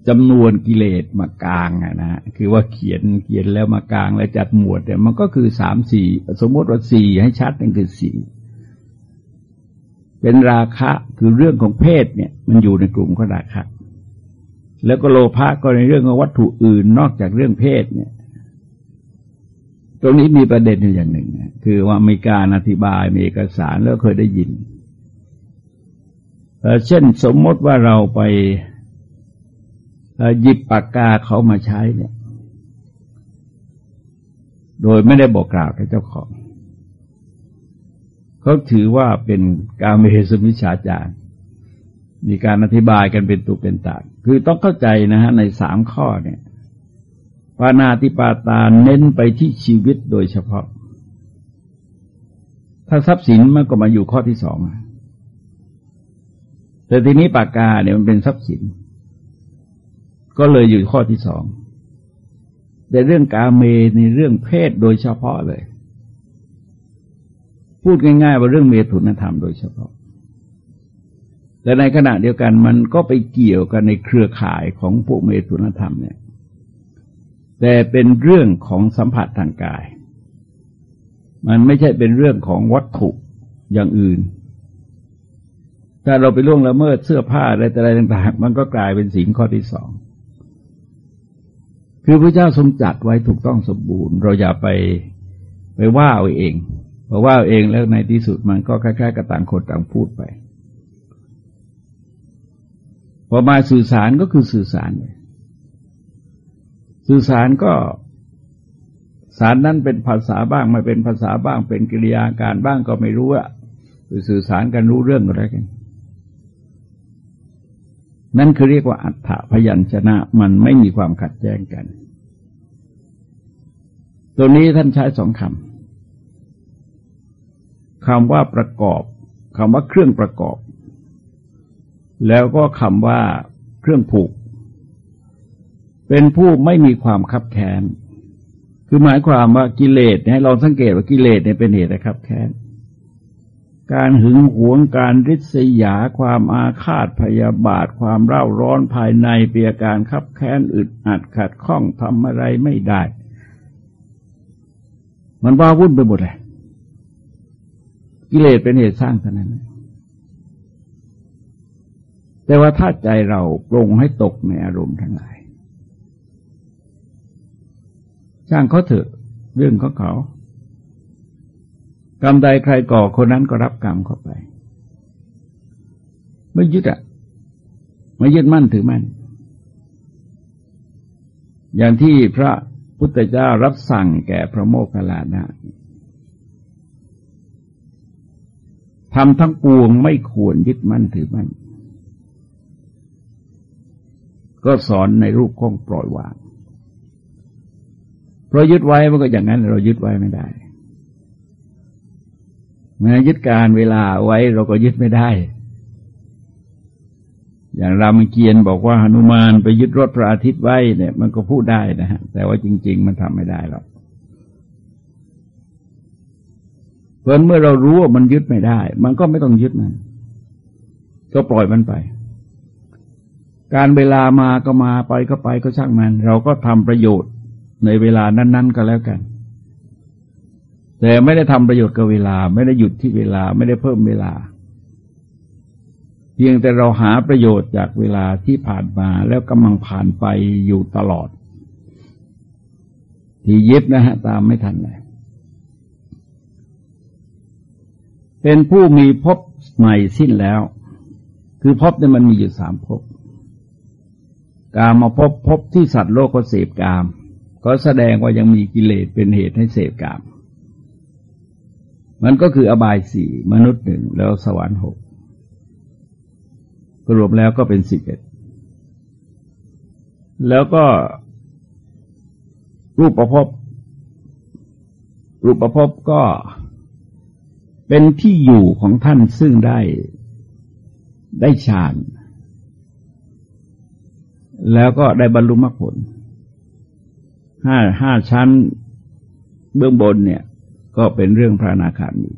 จำนวนกิเลสมากลางอะนะคือว่าเขียนเขียนแล้วมากลางแล้วจัดหมวดเนี่ยมันก็คือสามสี่สมมติว่าสี่ให้ชัดนั่นคือสี่เป็นราคะคือเรื่องของเพศเนี่ย มันอยู่ในกลุ่มของราคะ แล้วก็โลภะก็ในเรื่องของวัตถุอื่นนอกจากเรื่องเพศเนี่ย ตรงนี้มีประเด็นอยู่อย่างหนึ่งคือว่ามีการอธิบายมีเอกสารแล้วเคยได้ยินเช่นสมมติว่าเราไปหยิบปากกาเขามาใช้เนี่ย โดยไม่ได้บอกกล่าวกับเจ้าของ เขาถือว่าเป็นการเมสมิชาจารมีการอธิบายกันเป็นตุเป็นตา คือต้องเข้าใจนะฮะในสามข้อเนี่ยปานาติปาตาเน้นไปที่ชีวิตโดยเฉพาะ ถ้าทรัพย์สินมันก็มาอยู่ข้อที่สองแต่ทีนี้ปากกาเนี่ยมันเป็นทรัพย์สิน ก็เลยอยู่ข้อที่สองแต่เรื่องกาเมในเรื่องเพศโดยเฉพาะเลย พูดง่ายๆว่าเรื่องเมตุนธรรมโดยเฉพาะ แต่ในขณะเดียวกันมันก็ไปเกี่ยวกันในเครือข่ายของพวกเมตุนธรรมเนี่ย แต่เป็นเรื่องของสัมผัสทางกาย มันไม่ใช่เป็นเรื่องของวัตถุอย่างอื่น ถ้าเราไปล่วงละเมิดเสื้อผ้าอะไรอะไรต่างๆ มันก็กลายเป็นสิ่งข้อที่สอง คือพระเจ้าทรงจัดไว้ถูกต้องสมบูรณ์ เราอย่าไปไปว่าเอาเอง เพราะว่าเองแล้วในที่สุดมันก็คล้ายๆกับต่างคนต่างพูดไป พอมาสื่อสารก็คือสื่อสารเลยสื่อสารก็สารนั้นเป็นภาษาบ้างไม่เป็นภาษาบ้าง เป็นกิริยาการบ้างก็ไม่รู้อะสื่อสารกันรู้เรื่องอะไรกัน นั่นคือเรียกว่าอัฏฐพยัญชนะมันไม่มีความขัดแย้งกัน ตัวนี้ท่านใช้สองคำคำว่าประกอบคำว่าเครื่องประกอบ แล้วก็คำว่าเครื่องผูก เป็นผู้ไม่มีความคับแค้น คือหมายความว่ากิเลสเนี่ยเราสังเกตว่ากิเลสเนี่ยเป็นเหตุนะครับแค้น การหึงหวงการริษยา ความอาฆาตพยาบาท ความเร่าร้อนภายในเปียการคับแค้นอึดอัดขัดข้องทำอะไรไม่ได้ มันว้าวุ่นไปหมดเลยกิเลสเป็นเหตุสร้างเท่านั้น แต่ว่าถ้าใจเราปรงให้ตกในอารมณ์ทั้งหลาย ช่างเขาเถอะเรื่องของเขา กรรมใดใครก่อคนนั้นก็รับกรรมเข้าไป ไม่ยึดอะไม่ยึดมั่นถือมั่น อย่างที่พระพุทธเจ้ารับสั่งแก่พระโมคคัลลานะทำทั้งปวงไม่ควรยึดมั่นถือมั่น ก็สอนในรูปของปล่อยวาง เพราะยึดไว้มันก็อย่างนั้นเรายึดไว้ไม่ได้แม้ยึดการเวลาไว้เราก็ยึดไม่ได้ อย่างรามเกียรติบอกว่าหนุมานไปยึดรถพระอาทิตย์ไว้เนี่ย มันก็พูดได้นะฮะ แต่ว่าจริง ๆ มันทำไม่ได้หรอกเพราะเมื่อเรารู้ว่ามันยึดไม่ได้ มันก็ไม่ต้องยึดมันก็ปล่อยมันไป การเวลามาก็มาไปก็ไปก็ช่างมัน เราก็ทำประโยชน์ในเวลานั้น ๆ ก็แล้วกัน แต่ไม่ได้ทำประโยชน์กับเวลา ไม่ได้หยุดที่เวลาไม่ได้เพิ่มเวลา เพียงแต่เราหาประโยชน์จากเวลาที่ผ่านมาแล้วกำลังผ่านไปอยู่ตลอด ที่ยิบนะฮะตามไม่ทันเลยเป็นผู้มีพบใหม่สิ้นแล้ว คือพบเนี่ยมันมีอยู่สามพบ กามาพบพบที่สัตว์โลกก็เสพกาม ก็แสดงว่ายังมีกิเลสเป็นเหตุให้เสพกาม มันก็คืออบายสี่มนุษย์หนึ่งแล้วสวรรค์หกรวมแล้วก็เป็นสิบเอ็ดแล้วก็รูปประพบรูปประพบก็เป็นที่อยู่ของท่านซึ่งได้ได้ฌาน แล้วก็ได้บรรลุมรรคผลห้าห้าชั้นเบื้องบนเนี่ย ก็เป็นเรื่องพระนาคามี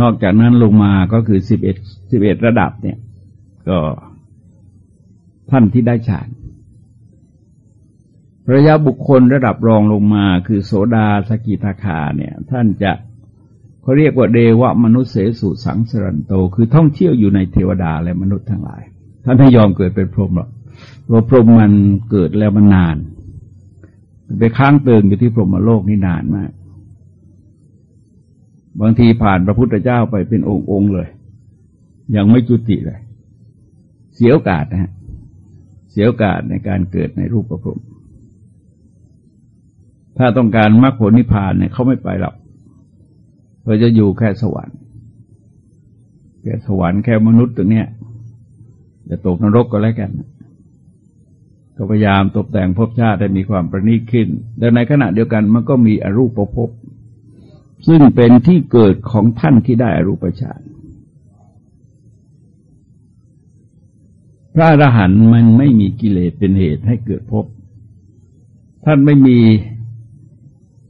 นอกจากนั้นลงมาก็คือสิบเอ็ดสิบเอ็ดระดับเนี่ย ก็ท่านที่ได้ฌานระยะบุคคลระดับรองลงมาคือโสดาสกิทาคาเนี่ย ท่านจะเขาเรียกว่าเดวะมนุษย์เสสุสังสรันโต คือท่องเที่ยวอยู่ในเทวดาและมนุษย์ทั้งหลาย ท่านไม่ยอมเกิดเป็นพรหมหรอกเพราะพรหมมันเกิดแล้วมันนานไปค้างเติงอยู่ที่พรหมโลกนี่นานมาก บางทีผ่านพระพุทธเจ้าไปเป็นองค์องค์เลย ยังไม่จุติเลย เสียโอกาสนะฮะ เสียโอกาสในการเกิดในรูปประพรมถ้าต้องการมรรคผลนิพพานเนี่ยเขาไม่ไปหรอกเราจะอยู่แค่สวรรค์แค่สวรรค์แค่มนุษย์ตรงเนี้ย จะตกนรกก็แล้วกัน ก็พยายามตกแต่งภพชาติให้มีความประณีตขึ้น แต่ในขณะเดียวกันมันก็มีอรูปภพซึ่งเป็นที่เกิดของท่านที่ได้อรูปฌานพระอรหันต์มันไม่มีกิเลสเป็นเหตุให้เกิดภพ ท่านไม่มี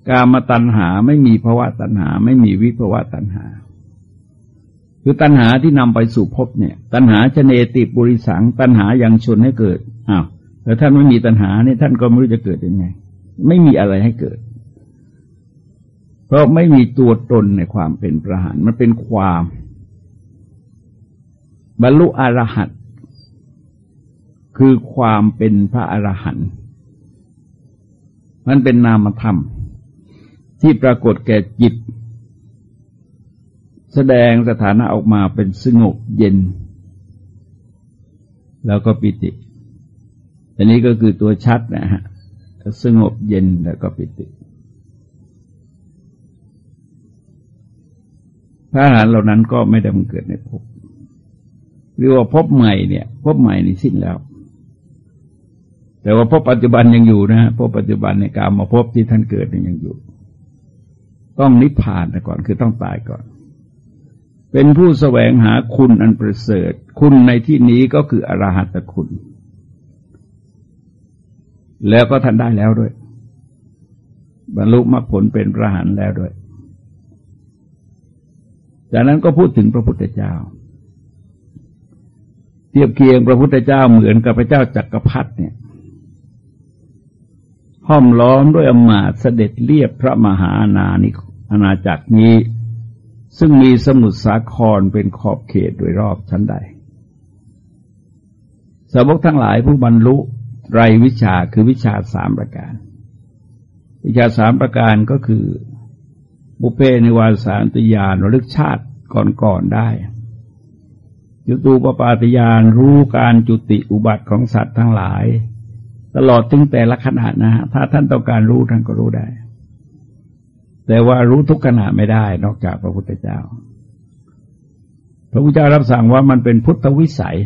กามตัณหา ไม่มีภาวะตัณหา ไม่มีวิภาวะตัณหา คือตัณหาที่นำไปสู่ภพเนี่ย ตัณหาชเนติปุริสัง ตัณหายังชนให้เกิดอ้าวแต่ท่านไม่มีตัณหาเนี่ยท่านก็ไม่รู้จะเกิดยังไง ไม่มีอะไรให้เกิด เพราะไม่มีตัวตนในความเป็นพระหันมันเป็นความ บรรลุอรหัตคือความเป็นพระอรหันต์มันเป็นนามธรรม ที่ปรากฏแก่จิต แสดงสถานะออกมาเป็นสงบเย็น แล้วก็ปิติ อันนี้ก็คือตัวชัดนะฮะสงบเย็นแล้วก็ปิติ พระอรหันต์เหล่านั้นก็ไม่ได้บังเกิดในภพหรือว่าภพใหม่เนี่ยภพใหม่นี่สิ้นแล้ว แต่ว่าพบปัจจุบันยังอยู่นะพบปัจจุบันในการมาพบที่ท่านเกิดยังอยู่ ต้องนิพพานก่อนคือต้องตายก่อน เป็นผู้แสวงหาคุณอันประเสริฐ คุณในที่นี้ก็คืออรหัตคุณ แล้วก็ท่านได้แล้วด้วย บรรลุมรรคผลเป็นพระหันแล้วด้วย จากนั้นก็พูดถึงพระพุทธเจ้า เทียบเคียงพระพุทธเจ้าเหมือนกับพระเจ้าจักรพรรดิเนี่ยห้อมล้อมด้วยอมาตเสด็จเรียบพระมหาอาณานิอาณาจักรนี้ ซึ่งมีสมุทรสาครเป็นขอบเขตโดยรอบชั้นใด สาวกทั้งหลายผู้บรรลุไรวิชาคือวิชาสามประการ วิชาสามประการก็คือบุเพในวาสานตยานระลึกชาติก่อนๆได้ยุตูปปาติยานรู้การจุติอุบัติของสัตว์ทั้งหลาย ตลอดถึงแต่ละขณะนะฮะถ้าท่านต้องการรู้ท่านก็รู้ได้ แต่ว่ารู้ทุกขณะไม่ได้นอกจากพระพุทธเจ้า พระพุทธเจ้ารับสั่งว่ามันเป็นพุทธวิสัย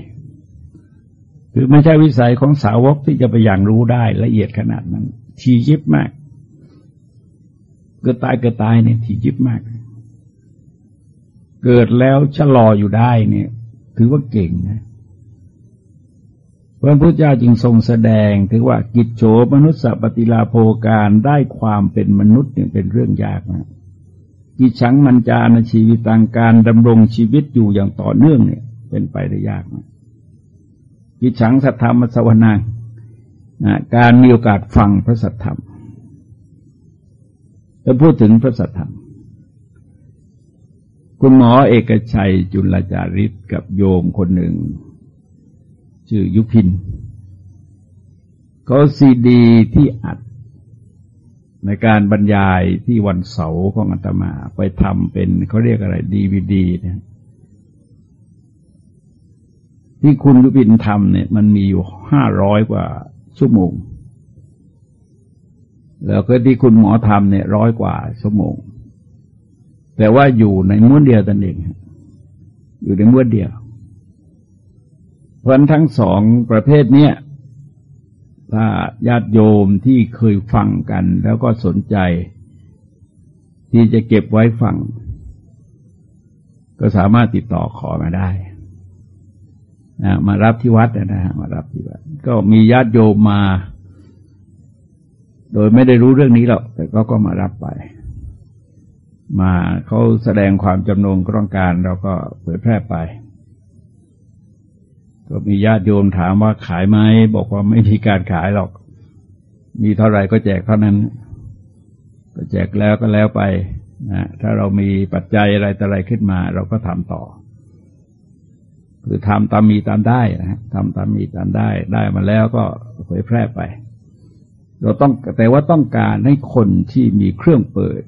คือไม่ใช่วิสัยของสาวกที่จะไปอย่างรู้ได้ละเอียดขนาดนั้น ทียิบมากเกิดตายเกิดตายเนี่ยทียิบมาก เกิดแล้วชะลออยู่ได้เนี่ย ถือว่าเก่งนะ พระพุทธเจ้าจึงทรงแสดงถึงว่ากิจโฉมนุษย์ปฏิลาโภการได้ความเป็นมนุษย์เนี่ยเป็นเรื่องยากนะกิจฉังมันจานชีวิตต่างการดำรงชีวิตอยู่อย่างต่อเนื่องเนี่ย เป็นไปได้ยากนะกิจฉังสัทธรรมสวนังนะการมีโอกาสฟังพระสัทธรรมจะพูดถึงพระสัทธรรม คุณหมอเอกชัยจุลจาริศกับโยมคนหนึ่ง ชื่อยุพินเขาซีดีที่อัดในการบรรยายที่วันเสาร์ของอาตมาไปทำเป็นเขาเรียกอะไรดีวีดีเนี่ยที่คุณยุพินทำเนี่ยมันมีอยู่ห้าร้อยกว่าชั่วโมง แล้วก็ที่คุณหมอทำเนี่ยร้อยกว่าชั่วโมง แต่ว่าอยู่ในม้วนเดียวตันเองอยู่ในม้วนเดียว พราะทั้งสองประเภทเนี้ยถ้าญาติโยมที่เคยฟังกัน แล้วก็สนใจ ที่จะเก็บไว้ฟัง ก็สามารถติดต่อขอมาได้นะมารับที่วัดนะฮะมารับที่วัด ก็มีญาติโยมมา โดยไม่ได้รู้เรื่องนี้หรอกแต่ก็ก็มารับไป มาเขาแสดงความจำนงต้องการเราก็เผยแพร่ไป ก็มีญาติโยมถามว่าขายไหมบอกว่าไม่มีการขายหรอก มีเท่าไหร่ก็แจกเท่านั้น ก็แจกแล้วก็แล้วไปนะถ้าเรามีปัจจัยอะไรแต่อะไรขึ้นมา เราก็ทำต่อ คือทำตามมีตามได้นะทำตามมีตามได้ได้มาแล้วก็เผยแพร่ไป เราต้องแต่ว่าต้องการให้คนที่มีเครื่องเปิด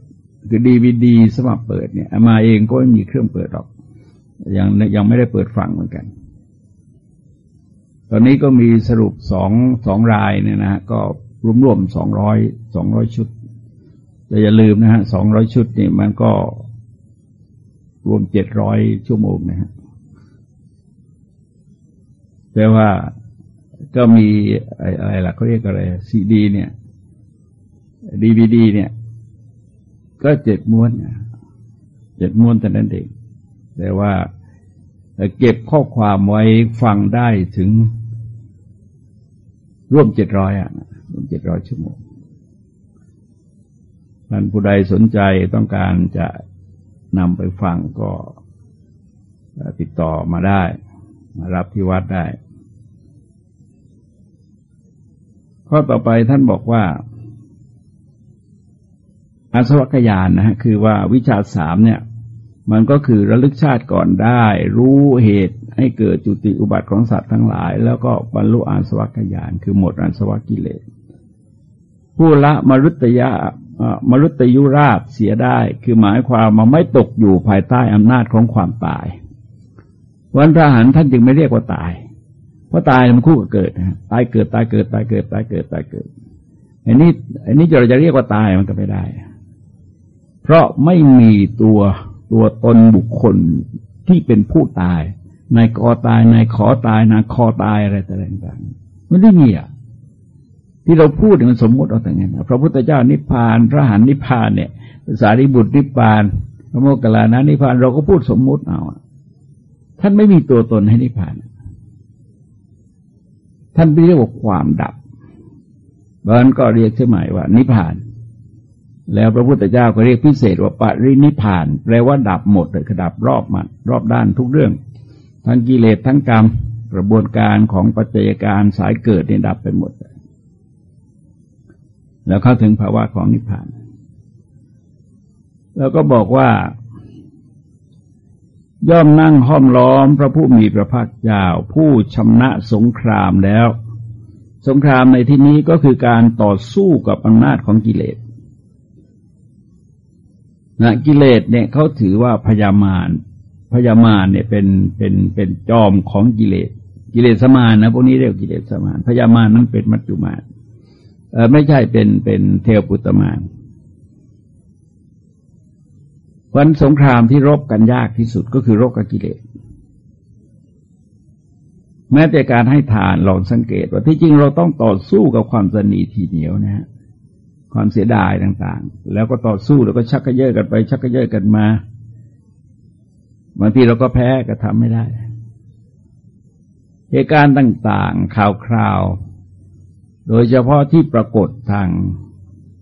คือดีวีดีสมัครเปิดเนี่ยมาเองก็ไม่มีเครื่องเปิดหรอกยังยังไม่ได้เปิดฟังเหมือนกัน ตอนนี้ก็มีสรุปสองสองรายเนี่ยนะก็รวมรวมสองร้อยสองร้อยชุดแต่อย่าลืมนะฮะสองร้อยชุดนี่มันก็รวมเจ็ดร้อยชั่วโมงนะฮะแต่ว่าก็มีอะไรล่ะเขาเรียกอะไรซีดี เนี่ยดีวีดีเนี่ย ก็เจ็ดม้วนเจ็ดม้วนแต่นั้นเองแต่ว่าเก็บข้อความไว้ฟังได้ถึง ร่วมเจ็ดร้อยอะร่วมเจ็ดร้อยชั่วโมงท่านผู้ใดสนใจต้องการจะนำไปฟังก็ติดต่อมาได้ มารับที่วัดได้ ข้อต่อไปท่านบอกว่าอาสวัคยานนะฮะคือว่าวิชาสามเนี่ย มันก็คือระลึกชาติก่อนได้ รู้เหตุให้เกิดจุติอุบัติของสัตว์ทั้งหลาย แล้วก็บรรลุอาสวัคยานคือหมดอาสวัคกิเลสผู้ละมรุตยะมรุตยุราชเสียได้ คือหมายความมาไม่ตกอยู่ภายใต้อำนาจของความตาย วันพระหันท่านจึงไม่เรียกว่าตาย เพราะตายมันคู่กับเกิดนะตายเกิดตายเกิดตายเกิดตายเกิดตายเกิดอันนี้อันนี้เราจะเรียกว่าตายมันก็ไม่ได้ เพราะไม่มีตัว ตัวตนบุคคลที่เป็นผู้ตาย นายกอตาย นายขอตาย นายคอตายอะไรต่างๆมันไม่มีอะที่เราพูดมันสมมติเอาแต่ไงนะพระพุทธเจ้านิพพาน พระหันนิพพานเนี่ยสารีบุตรนิพพาน พระโมคคัลลานะนิพพานเราก็พูดสมมุติเอาท่านไม่มีตัวตนให้นิพพาน ท่านเรียกว่าความดับบางก็เรียกใช่ไหมว่า นิพพาน แล้วพระพุทธเจ้าก็เรียกพิเศษว่าปรินิพาน แปลว่าดับหมดเลยดับรอบมันรอบด้านทุกเรื่อง ทั้งกิเลสทั้งกรรมกระบวนการของปัจจัยการสายเกิดนี่ดับไปหมด แล้วเข้าถึงภาวะของนิพพาน แล้วก็บอกว่า ย่อมนั่งห้อมล้อมพระผู้มีพระภาคเจ้า ผู้ชำนะสงครามแล้ว สงครามในที่นี้ก็คือการต่อสู้กับอำนาจของกิเลส นะกิเลสเนี่ยเขาถือว่าพยามารพยามารเนี่ยเป็นเป็นเป็นจอมของกิเลส กิเลสสมานนะพวกนี้เรียกกิเลสสมานพยามารนั้นเป็นมัจจุมานเออไม่ใช่เป็นเป็นเทวปุตตมานวันสงครามที่รบกันยากที่สุดก็คือรบกับกิเลสแม้แต่การให้ทานลองสังเกตว่าที่จริงเราต้องต่อสู้กับความสนีทีเหนียวนะฮะ ความเสียดายต่างๆ แล้วก็ต่อสู้แล้วก็ชักกระเยาะกันไป ชักกระเยาะกันมาบางทีเราก็แพ้ก็ทำไม่ได้ เหตุการณ์ต่างๆข่าวคราว โดยเฉพาะที่ปรากฏทาง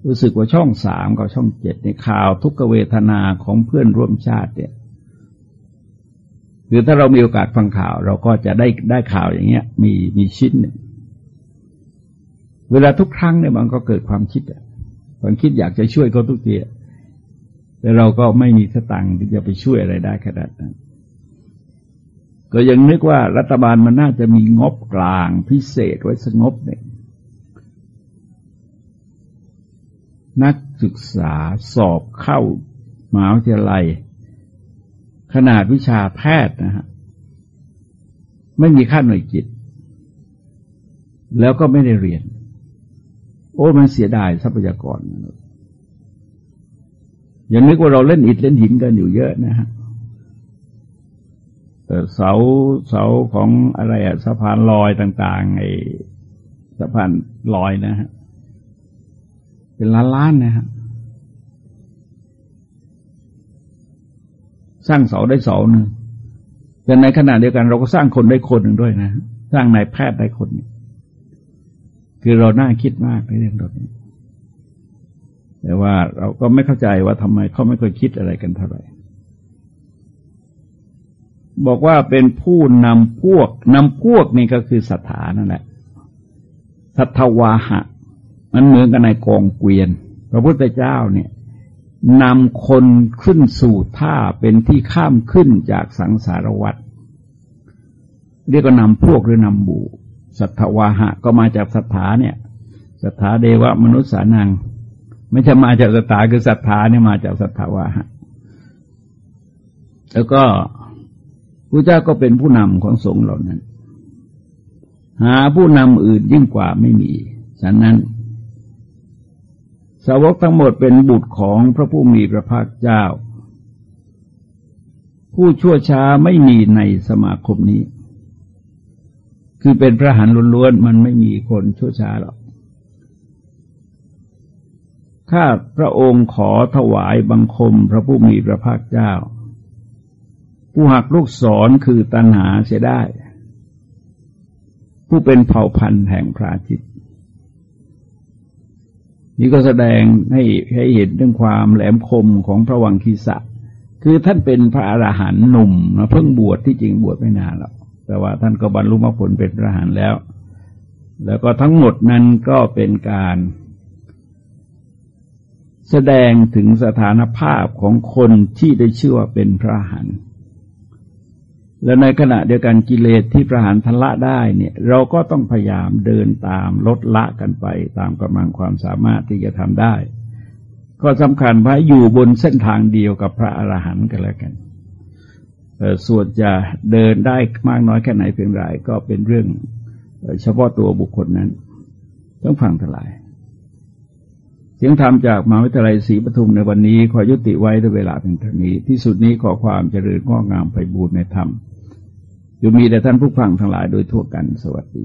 รู้สึกว่าช่องสามกับช่องเจ็ดในข่าวทุกเวทนาของเพื่อนร่วมชาติเนี่ยคือถ้าเรามีโอกาสฟังข่าว เราก็จะได้ได้ข่าวอย่างเงี้ย มีมีชิ้นหนึ่งเวลาทุกครั้งเนี่ยมันก็เกิดความคิดอะ คนคิดอยากจะช่วยเขาทุกทีแต่เราก็ไม่มีสตังค์ที่จะไปช่วยอะไรได้ขนาดนั้น ก็ยังนึกว่ารัฐบาลมันน่าจะมีงบกลางพิเศษไว้สงบหนึ่งนักศึกษาสอบเข้ามหาวิทยาลัย ขนาดวิชาแพทย์นะฮะไม่มีค่าหน่วยกิจ แล้วก็ไม่ได้เรียน โอ้มันเสียดายทรัพยากรอย่างนึกว่าเราเล่นอิฐเล่นหินกันอยู่เยอะนะฮะเสาเสาของอะไรอะสะพานลอยต่างๆไอ้สะพานลอยนะฮะเป็นล้านล้านนะฮะสร้างเสาได้เสาหนึ่งแต่ในขณะเดียวกันเราก็สร้างคนได้คนหนึ่งด้วยนะ สร้างนายแพทย์ได้คนนึง คือเราน่าคิดมากในเรื่องแบบนี้ แต่ว่าเราก็ไม่เข้าใจว่าทำไมเขาไม่เคยคิดอะไรกันเท่าไหร่ บอกว่าเป็นผู้นำพวกนำพวกนี่ก็คือสถานั่นแหละสัทวาหะ มันเหมือนกันในกองเกวียน พระพุทธเจ้าเนี่ยนำคนขึ้นสู่ท่าเป็นที่ข้ามขึ้นจากสังสารวัฏเรียกว่านำพวกหรือนำบู สัทธวาหะ ก็มาจากศรัทธาเนี่ยศรัทธาเดวะมนุษย์สานัง ไม่ใช่มาจากศรัทธาคือศรัทธาเนี่ยมาจากสัทธวาหะ แล้วก็พระเจ้าก็เป็นผู้นำของสงฆ์เหล่านั้น หาผู้นำอื่นยิ่งกว่าไม่มี ฉะนั้น สาวกทั้งหมดเป็นบุตรของพระผู้มีพระภาคเจ้า ผู้ชั่วช้าไม่มีในสมาคมนี้ คือเป็นพระหันล้วนๆมันไม่มีคนชั่วช้าหรอกข้าพระองค์ขอถวายบังคมพระผู้มีพระภาคเจ้า ผู้หักลูกศรคือตัณหาเสียได้ ผู้เป็นเผ่าพันธุ์แห่งพระอาทิตนี่ก็แสดงให้ให้เห็นเรื่องความแหลมคมของพระวังคีสะ คือท่านเป็นพระอราหันต์หนุ่มนะเพิ่งบวชที่จริงบวชไม่นานหรอก แต่ว่าท่านก็บรรลุมรรคผลเป็นพระหันแล้ว แล้วก็ทั้งหมดนั้นก็เป็นการ แสดงถึงสถานภาพของคนที่ได้ชื่อว่าเป็นพระหันและในขณะเดียวกันกิเลสที่ประหารทละได้เนี่ย เราก็ต้องพยายามเดินตามลดละกันไปตามกำลังความสามารถที่จะทำได้ ก็สำคัญว่าอยู่บนเส้นทางเดียวกับพระอรหันต์กันแล้วกัน ส่วนจะเดินได้มากน้อยแค่ไหนเพียงไรก็เป็นเรื่องเฉพาะตัวบุคคลนั้น ต้องฟังทลาย เสียงธรรมจากมหาวิทยาลัยศรีปทุมในวันนี้ ขอยุติไว้ด้วยเวลาเพียงเท่านี้ ที่สุดนี้ขอความเจริญงอกงามไปบูรณนธรรมอยู่มีแต่ท่านผู้ฟังทั้งหลายโดยทั่วกันสวัสดี